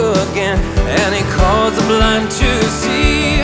and he calls the blind to see.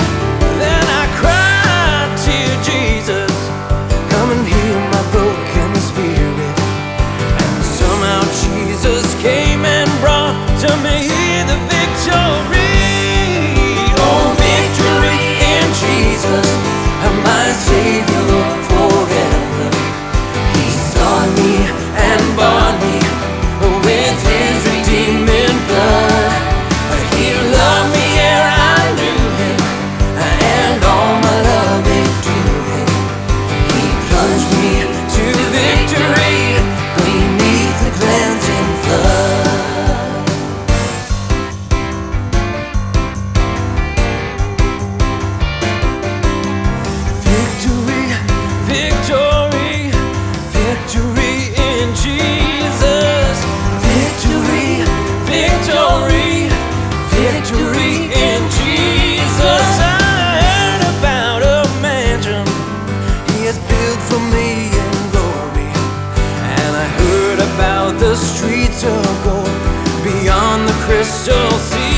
for me in glory. And I heard about the streets of gold beyond the crystal sea.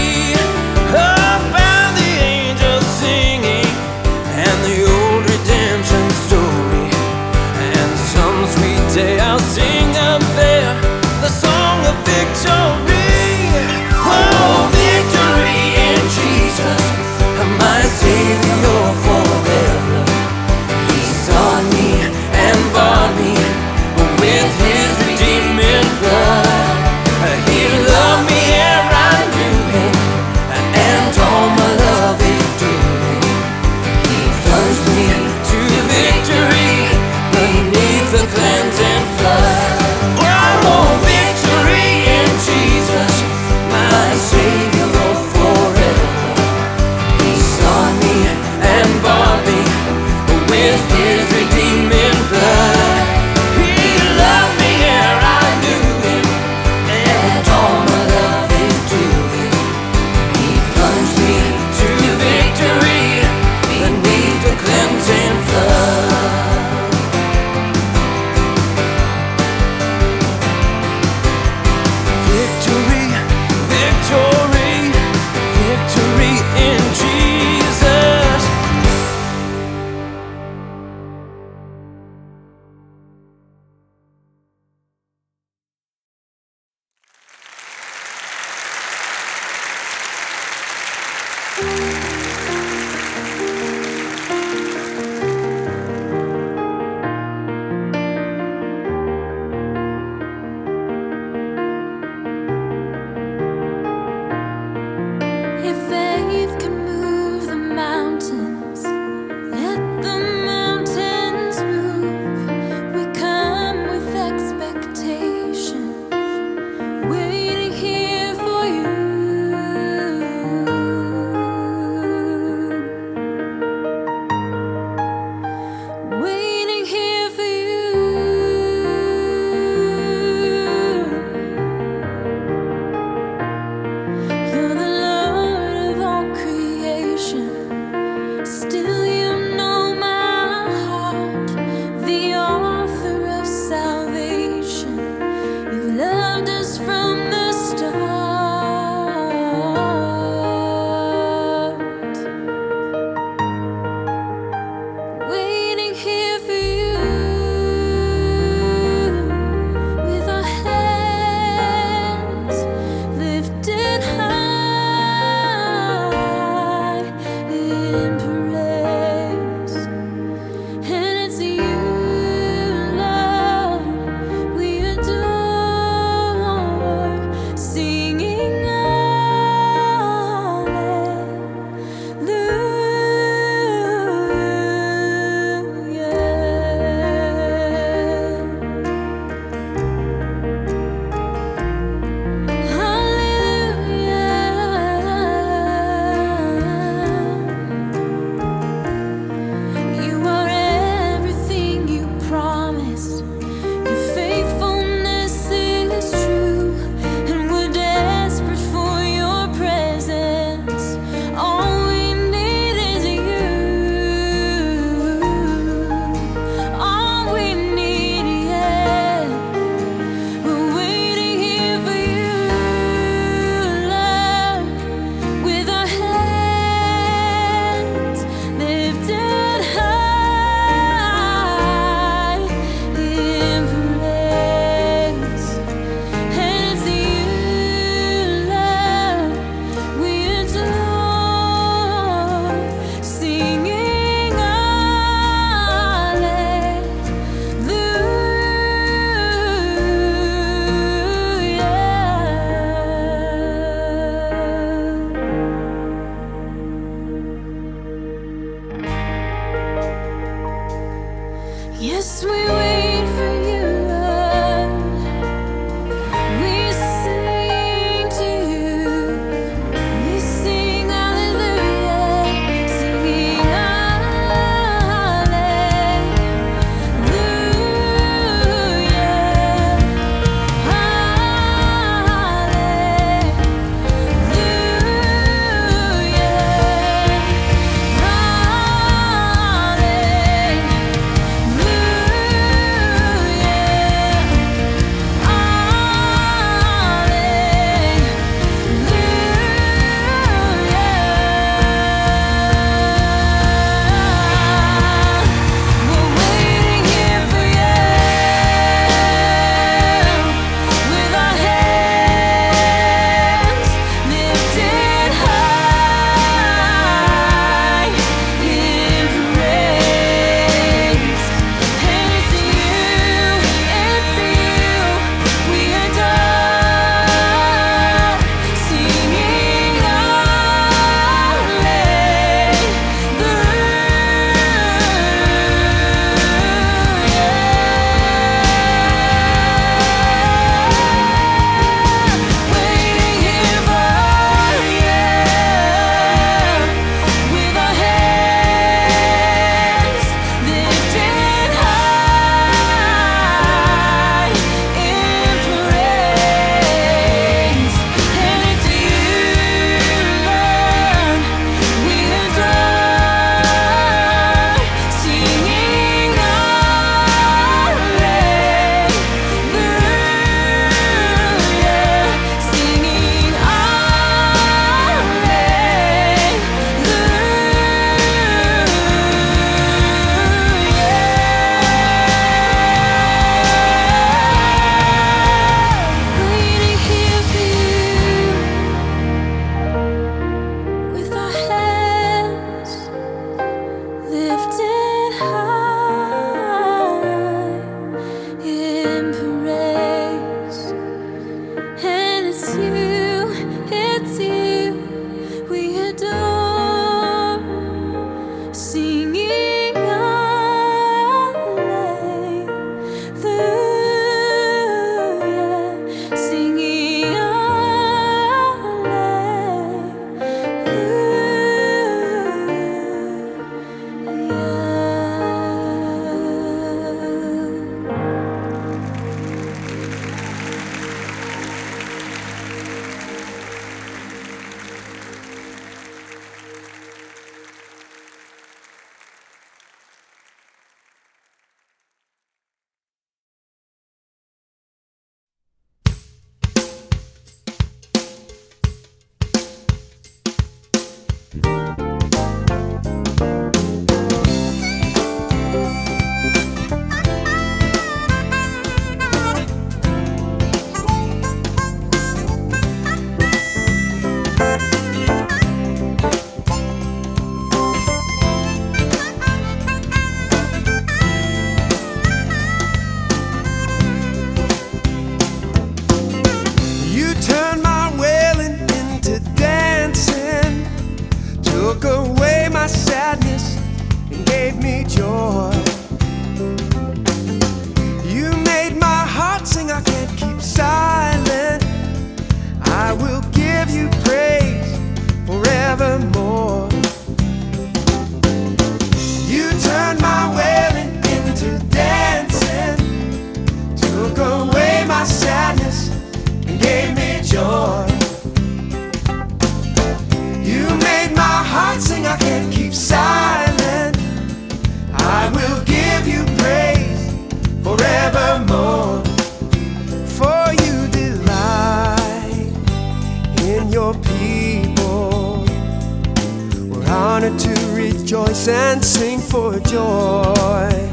Rejoice and sing for joy.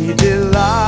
We delight